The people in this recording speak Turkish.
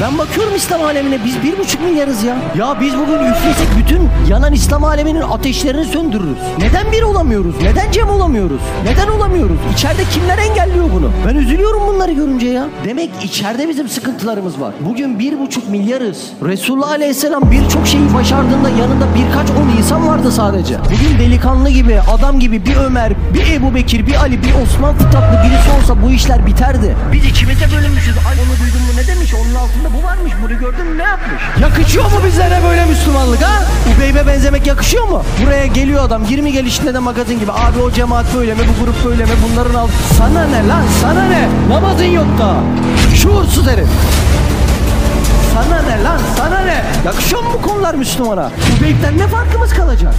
Ben bakıyorum İslam alemine biz bir buçuk milyarız ya. Ya biz bugün üflesek bütün yanan İslam aleminin ateşlerini söndürürüz. Neden bir olamıyoruz? Neden cem olamıyoruz? Neden olamıyoruz? İçeride kimler engelliyor bunu? Ben üzülüyorum bunları görünce ya. Demek içeride bizim sıkıntılarımız var. Bugün bir buçuk milyarız. Resulullah Aleyhisselam birçok şeyi başardığında yanında birkaç on insan vardı sadece. Bugün delikanlı gibi, adam gibi bir Ömer, bir Ebu Bekir, bir Ali, bir Osman fıtratlı birisi olsa bu işler biterdi. Biz ikimize bölünmüşüz. Ay demiş? Onun altında bu varmış. Bunu gördün mü ne yapmış? Yakışıyor mu bizlere böyle Müslümanlık ha? Ubeybe benzemek yakışıyor mu? Buraya geliyor adam 20 gelişinde de magazin gibi. Abi o cemaat böyle mi? Bu grup böyle mi? Bunların alt... Sana ne lan? Sana ne? Namazın yok da. Şuursuz herif. Sana ne lan? Sana ne? Yakışıyor mu bu konular Müslümana? Ubeyb'den ne farkımız kalacak?